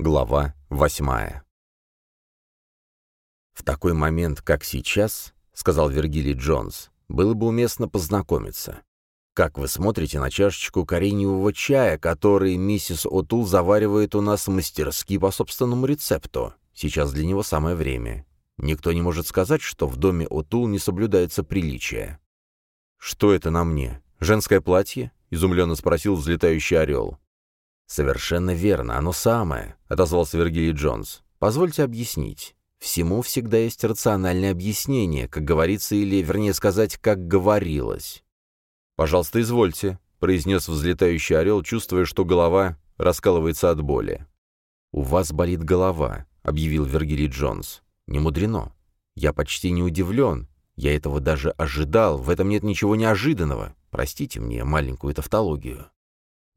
Глава восьмая «В такой момент, как сейчас, — сказал Вергилий Джонс, — было бы уместно познакомиться. Как вы смотрите на чашечку кореневого чая, который миссис Отул заваривает у нас мастерски по собственному рецепту? Сейчас для него самое время. Никто не может сказать, что в доме Отул не соблюдается приличие». «Что это на мне? Женское платье?» — изумленно спросил взлетающий орел. «Совершенно верно, оно самое», — отозвался Вергилий Джонс. «Позвольте объяснить. Всему всегда есть рациональное объяснение, как говорится, или, вернее сказать, как говорилось». «Пожалуйста, извольте», — произнес взлетающий орел, чувствуя, что голова раскалывается от боли. «У вас болит голова», — объявил Вергилий Джонс. «Не мудрено. Я почти не удивлен. Я этого даже ожидал. В этом нет ничего неожиданного. Простите мне маленькую тавтологию».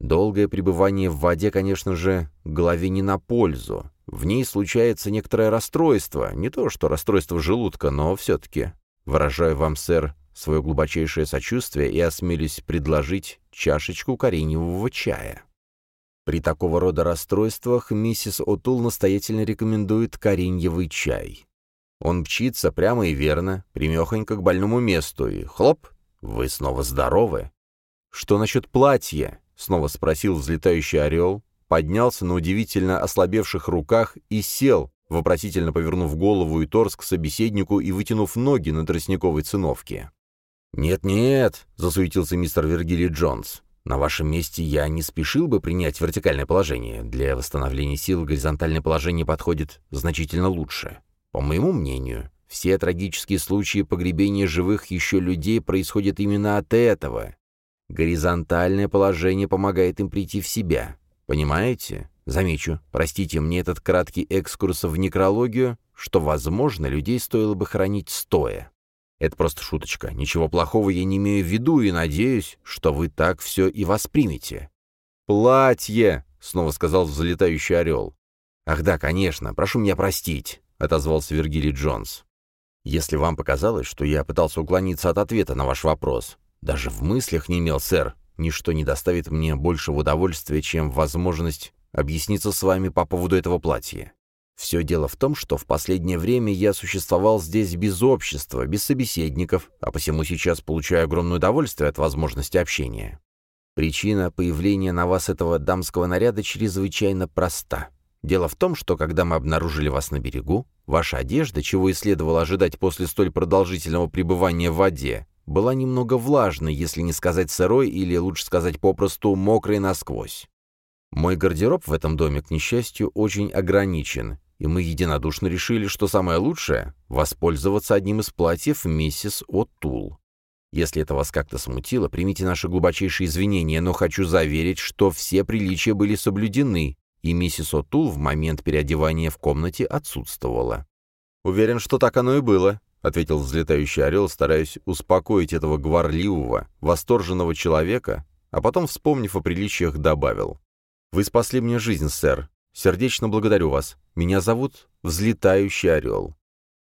Долгое пребывание в воде, конечно же, голове не на пользу. В ней случается некоторое расстройство, не то что расстройство желудка, но все-таки. Выражаю вам, сэр, свое глубочайшее сочувствие и осмелюсь предложить чашечку кореневого чая. При такого рода расстройствах миссис Отул настоятельно рекомендует кореньевый чай. Он мчится прямо и верно, примехонько к больному месту, и хлоп, вы снова здоровы. Что насчет платья? Снова спросил взлетающий орел, поднялся на удивительно ослабевших руках и сел, вопросительно повернув голову и торс к собеседнику и вытянув ноги на тростниковой циновке. «Нет-нет», — засуетился мистер Вергилий Джонс, «на вашем месте я не спешил бы принять вертикальное положение. Для восстановления сил горизонтальное положение подходит значительно лучше. По моему мнению, все трагические случаи погребения живых еще людей происходят именно от этого. Горизонтальное положение помогает им прийти в себя. Понимаете? Замечу, простите мне этот краткий экскурс в некрологию, что, возможно, людей стоило бы хранить стоя. Это просто шуточка. Ничего плохого я не имею в виду и надеюсь, что вы так все и воспримете. «Платье!» — снова сказал взлетающий орел. «Ах да, конечно, прошу меня простить», — отозвался Вергилий Джонс. «Если вам показалось, что я пытался уклониться от ответа на ваш вопрос, даже в мыслях не имел, сэр. Ничто не доставит мне большего удовольствия, чем возможность объясниться с вами по поводу этого платья. Все дело в том, что в последнее время я существовал здесь без общества, без собеседников, а посему сейчас получаю огромное удовольствие от возможности общения. Причина появления на вас этого дамского наряда чрезвычайно проста. Дело в том, что когда мы обнаружили вас на берегу, ваша одежда, чего и следовало ожидать после столь продолжительного пребывания в воде, была немного влажной, если не сказать сырой, или, лучше сказать попросту, мокрой насквозь. Мой гардероб в этом доме, к несчастью, очень ограничен, и мы единодушно решили, что самое лучшее — воспользоваться одним из платьев миссис О'Тул. Если это вас как-то смутило, примите наши глубочайшие извинения, но хочу заверить, что все приличия были соблюдены, и миссис О'Тул в момент переодевания в комнате отсутствовала. «Уверен, что так оно и было», — ответил взлетающий орел, стараясь успокоить этого гварливого, восторженного человека, а потом, вспомнив о приличиях, добавил. «Вы спасли мне жизнь, сэр. Сердечно благодарю вас. Меня зовут Взлетающий орел».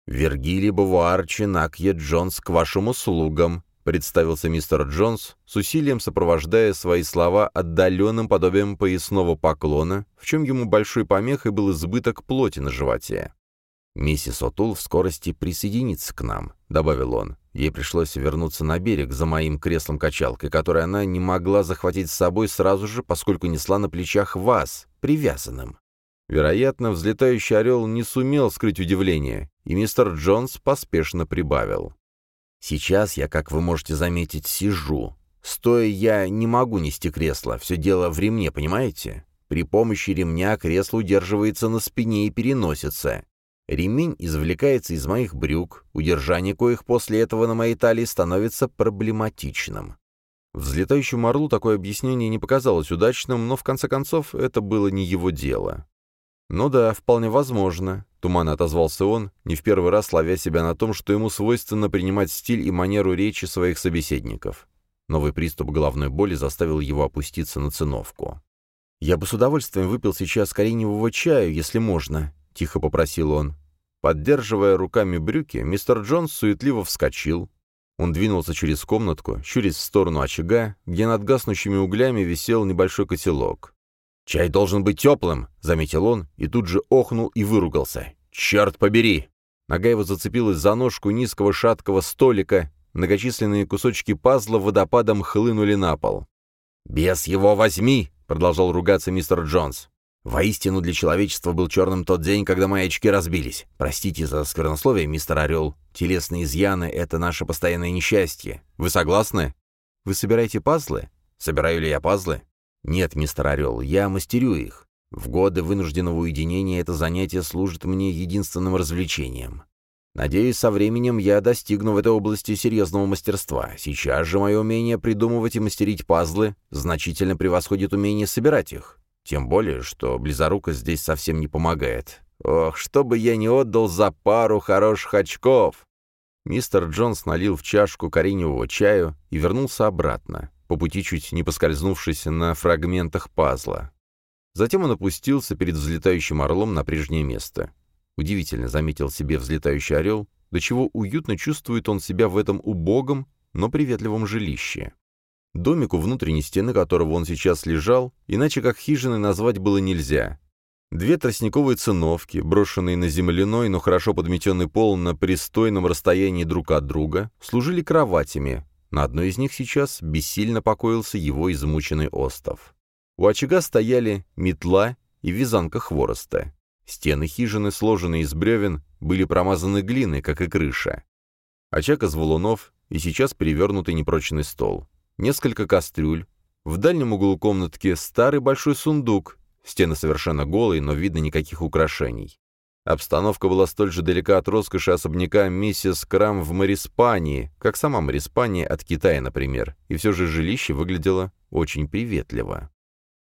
«Вергилий Бавуар Чинакье Джонс к вашим услугам», — представился мистер Джонс, с усилием сопровождая свои слова отдаленным подобием поясного поклона, в чем ему большой помехой был избыток плоти на животе. «Миссис Отул в скорости присоединится к нам», — добавил он. Ей пришлось вернуться на берег за моим креслом-качалкой, которое она не могла захватить с собой сразу же, поскольку несла на плечах вас, привязанным. Вероятно, взлетающий орел не сумел скрыть удивление, и мистер Джонс поспешно прибавил. «Сейчас я, как вы можете заметить, сижу. Стоя я не могу нести кресло, все дело в ремне, понимаете? При помощи ремня кресло удерживается на спине и переносится. Ремень извлекается из моих брюк, удержание коих после этого на моей талии становится проблематичным. Взлетающему орлу такое объяснение не показалось удачным, но в конце концов это было не его дело. «Ну да, вполне возможно», — туманно отозвался он, не в первый раз ловя себя на том, что ему свойственно принимать стиль и манеру речи своих собеседников. Новый приступ головной боли заставил его опуститься на циновку. «Я бы с удовольствием выпил сейчас кореневого чаю, если можно», — тихо попросил он. Поддерживая руками брюки, мистер Джонс суетливо вскочил. Он двинулся через комнатку, щурясь в сторону очага, где над гаснущими углями висел небольшой котелок. «Чай должен быть теплым», — заметил он, и тут же охнул и выругался. «Черт побери!» Нога его зацепилась за ножку низкого шаткого столика, многочисленные кусочки пазла водопадом хлынули на пол. «Бес его возьми!» — продолжал ругаться мистер Джонс. «Воистину для человечества был черным тот день, когда мои очки разбились. Простите за сквернословие, мистер Орел. Телесные изъяны — это наше постоянное несчастье. Вы согласны? Вы собираете пазлы? Собираю ли я пазлы? Нет, мистер Орел, я мастерю их. В годы вынужденного уединения это занятие служит мне единственным развлечением. Надеюсь, со временем я достигну в этой области серьезного мастерства. Сейчас же мое умение придумывать и мастерить пазлы значительно превосходит умение собирать их. Тем более, что близорука здесь совсем не помогает. Ох, что бы я не отдал за пару хороших очков!» Мистер Джонс налил в чашку кореневого чаю и вернулся обратно, по пути чуть не поскользнувшись на фрагментах пазла. Затем он опустился перед взлетающим орлом на прежнее место. Удивительно заметил себе взлетающий орел, до чего уютно чувствует он себя в этом убогом, но приветливом жилище. Домик, у внутренней стены которого он сейчас лежал, иначе как хижиной назвать было нельзя. Две тростниковые циновки, брошенные на земляной, но хорошо подметенный пол на пристойном расстоянии друг от друга, служили кроватями. На одной из них сейчас бессильно покоился его измученный остов. У очага стояли метла и вязанка хвороста. Стены хижины, сложенные из бревен, были промазаны глиной, как и крыша. Очаг из валунов и сейчас перевернутый непрочный стол. Несколько кастрюль. В дальнем углу комнатки старый большой сундук. Стены совершенно голые, но видно никаких украшений. Обстановка была столь же далека от роскоши особняка миссис Крам в Мариспании, как сама Мариспания от Китая, например, и все же жилище выглядело очень приветливо.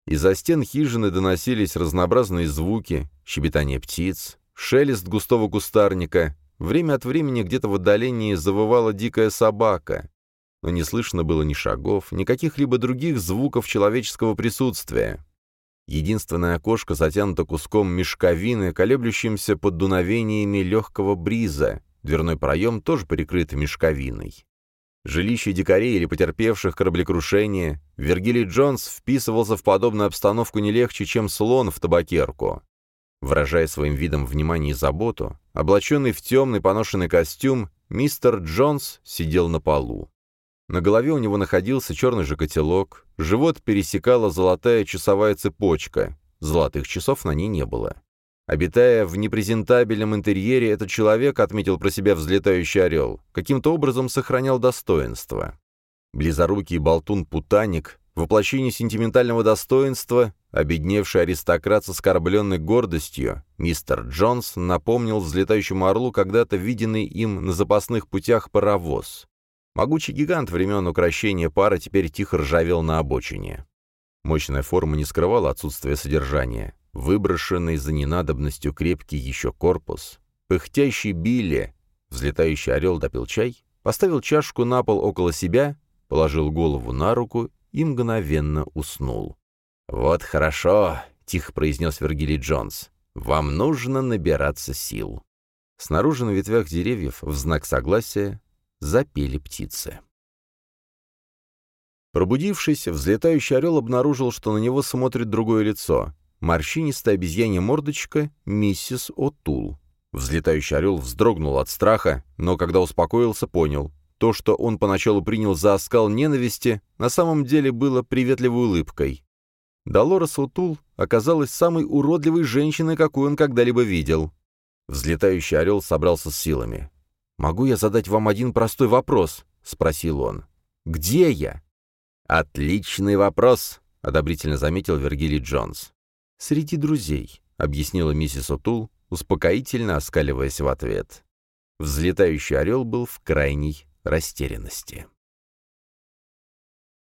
Из-за стен хижины доносились разнообразные звуки, щебетание птиц, шелест густого кустарника. Время от времени где-то в отдалении завывала дикая собака. Но не слышно было ни шагов, ни каких-либо других звуков человеческого присутствия. Единственное окошко затянуто куском мешковины, колеблющимся под дуновениями легкого бриза. Дверной проем тоже прикрыт мешковиной. Жилище дикарей или потерпевших кораблекрушение, Вергилий Джонс вписывался в подобную обстановку не легче, чем слон в табакерку. Выражая своим видом внимание и заботу, облаченный в темный поношенный костюм, мистер Джонс сидел на полу. На голове у него находился черный же котелок, живот пересекала золотая часовая цепочка, золотых часов на ней не было. Обитая в непрезентабельном интерьере, этот человек, отметил про себя взлетающий орел, каким-то образом сохранял достоинство. Близорукий болтун-путаник, воплощение сентиментального достоинства, обедневший аристократ с оскорбленной гордостью, мистер Джонс напомнил взлетающему орлу когда-то виденный им на запасных путях паровоз. Могучий гигант времен укращения пара теперь тихо ржавел на обочине. Мощная форма не скрывала отсутствие содержания выброшенный за ненадобностью крепкий еще корпус, пыхтящий Билли, взлетающий орел допил чай, поставил чашку на пол около себя, положил голову на руку и мгновенно уснул. «Вот хорошо», — тихо произнес Вергилий Джонс, — «вам нужно набираться сил». Снаружи на ветвях деревьев в знак согласия запели птицы. Пробудившись, взлетающий орел обнаружил, что на него смотрит другое лицо морщинистая обезьянья мордочка миссис О'Тул. Взлетающий орел вздрогнул от страха, но когда успокоился, понял. То, что он поначалу принял за оскал ненависти, на самом деле было приветливой улыбкой. Долорес О'Тул оказалась самой уродливой женщиной, какую он когда-либо видел. Взлетающий орел собрался с силами. «Могу я задать вам один простой вопрос?» — спросил он. «Где я?» «Отличный вопрос», — одобрительно заметил Вергилий Джонс. «Среди друзей», — объяснила миссис Отул, успокоительно оскаливаясь в ответ. Взлетающий орел был в крайней растерянности.